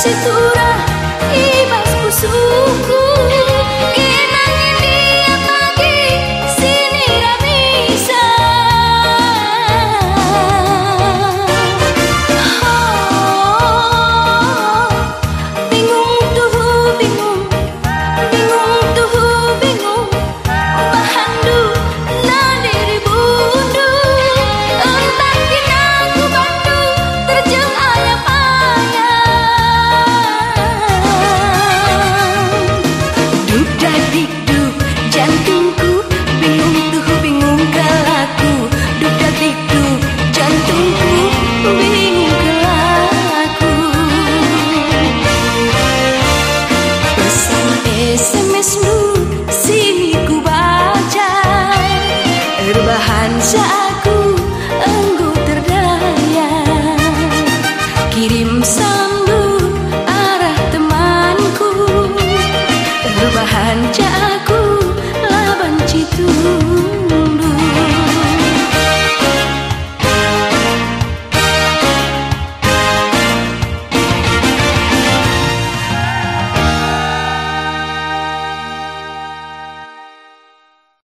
cintura e mais por suco you drive me